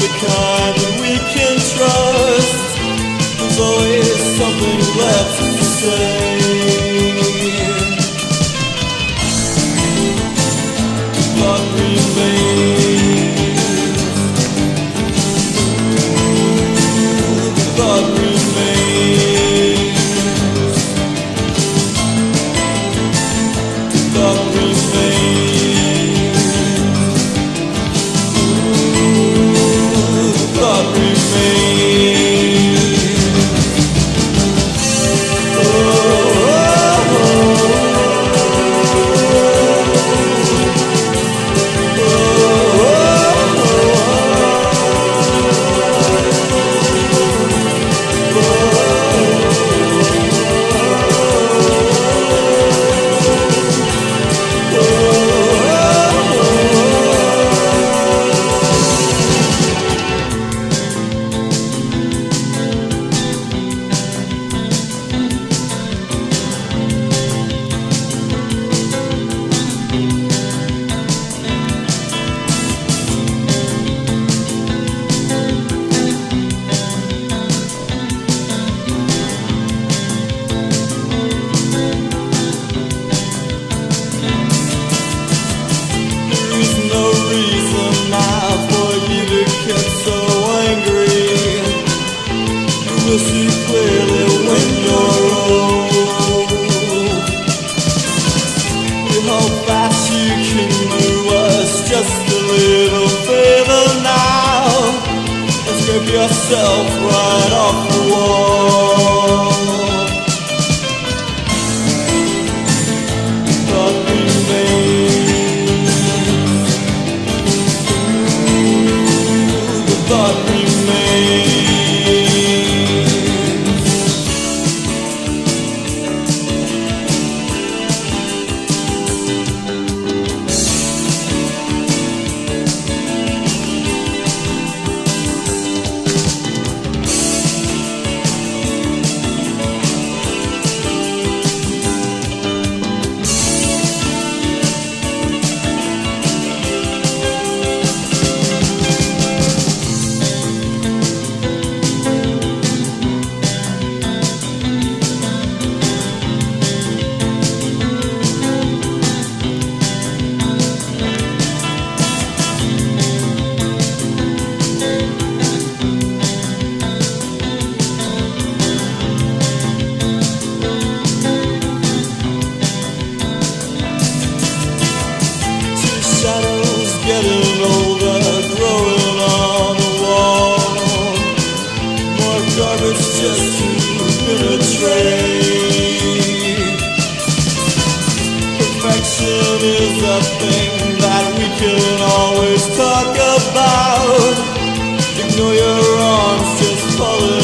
the kind that we can trust. There's always something left to say. Yourself right off the wall. Perfection is a thing that we can always talk about. Ignore your arms, just follow.